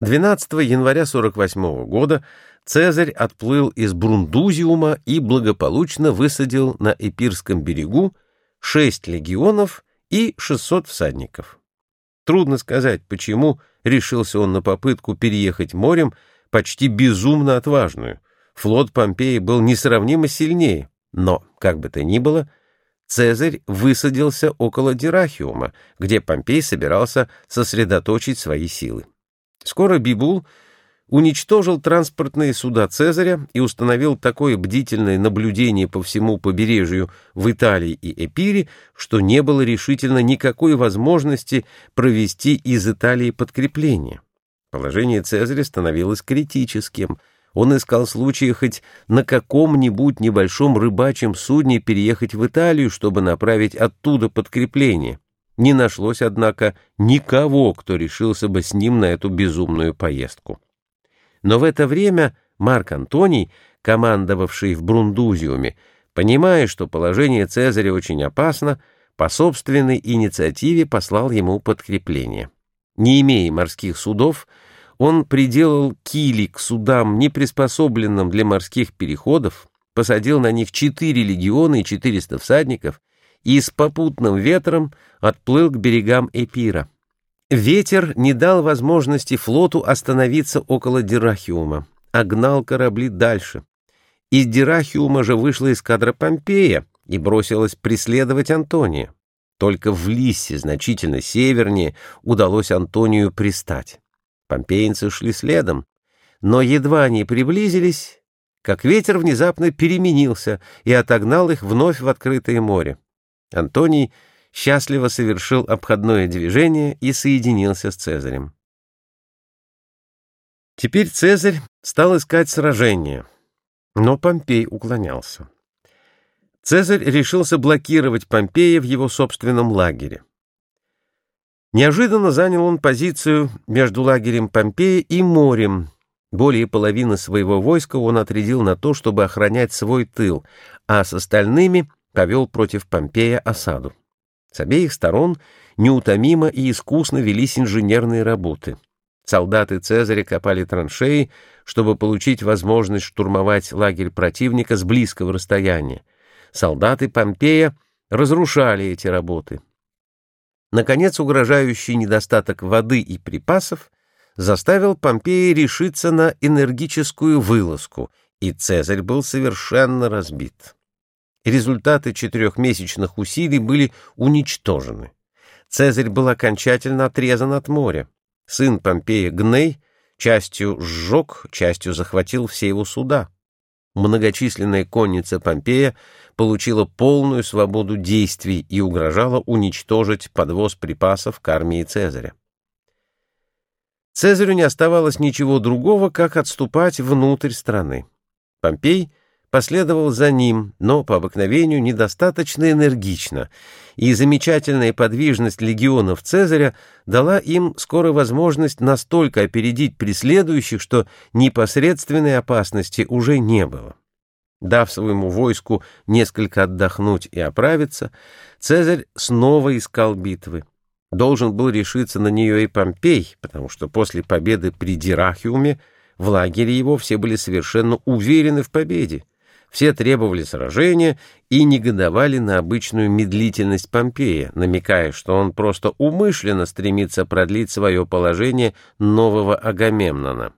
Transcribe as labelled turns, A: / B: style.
A: 12 января 48 года Цезарь отплыл из Брундузиума и благополучно высадил на Эпирском берегу шесть легионов и 600 всадников. Трудно сказать, почему решился он на попытку переехать морем, почти безумно отважную. Флот Помпеи был несравнимо сильнее, но, как бы то ни было, Цезарь высадился около Дирахиума, где Помпей собирался сосредоточить свои силы. Скоро Бибул уничтожил транспортные суда Цезаря и установил такое бдительное наблюдение по всему побережью в Италии и Эпире, что не было решительно никакой возможности провести из Италии подкрепление. Положение Цезаря становилось критическим. Он искал случая хоть на каком-нибудь небольшом рыбачьем судне переехать в Италию, чтобы направить оттуда подкрепление. Не нашлось, однако, никого, кто решился бы с ним на эту безумную поездку. Но в это время Марк Антоний, командовавший в Брундузиуме, понимая, что положение Цезаря очень опасно, по собственной инициативе послал ему подкрепление. Не имея морских судов, он приделал кили к судам, не приспособленным для морских переходов, посадил на них четыре легиона и четыреста всадников и с попутным ветром отплыл к берегам Эпира. Ветер не дал возможности флоту остановиться около Дирахиума, а гнал корабли дальше. Из Дирахиума же вышла эскадра Помпея и бросилась преследовать Антония. Только в Лиссе, значительно севернее, удалось Антонию пристать. Помпеинцы шли следом, но едва они приблизились, как ветер внезапно переменился и отогнал их вновь в открытое море. Антоний счастливо совершил обходное движение и соединился с Цезарем. Теперь Цезарь стал искать сражения, но Помпей уклонялся. Цезарь решился блокировать Помпея в его собственном лагере. Неожиданно занял он позицию между лагерем Помпея и морем. Более половины своего войска он отрядил на то, чтобы охранять свой тыл, а с остальными повел против Помпея осаду. С обеих сторон неутомимо и искусно велись инженерные работы. Солдаты Цезаря копали траншеи, чтобы получить возможность штурмовать лагерь противника с близкого расстояния. Солдаты Помпея разрушали эти работы. Наконец, угрожающий недостаток воды и припасов заставил Помпея решиться на энергическую вылазку, и Цезарь был совершенно разбит. Результаты четырехмесячных усилий были уничтожены. Цезарь был окончательно отрезан от моря. Сын Помпея Гней частью сжег, частью захватил все его суда. Многочисленная конница Помпея получила полную свободу действий и угрожала уничтожить подвоз припасов к армии Цезаря. Цезарю не оставалось ничего другого, как отступать внутрь страны. Помпей последовал за ним, но по обыкновению недостаточно энергично, и замечательная подвижность легионов Цезаря дала им скоро возможность настолько опередить преследующих, что непосредственной опасности уже не было. Дав своему войску несколько отдохнуть и оправиться, Цезарь снова искал битвы. Должен был решиться на нее и Помпей, потому что после победы при Дирахиуме в лагере его все были совершенно уверены в победе. Все требовали сражения и негодовали на обычную медлительность Помпея, намекая, что он просто умышленно стремится продлить свое положение нового Агамемнона.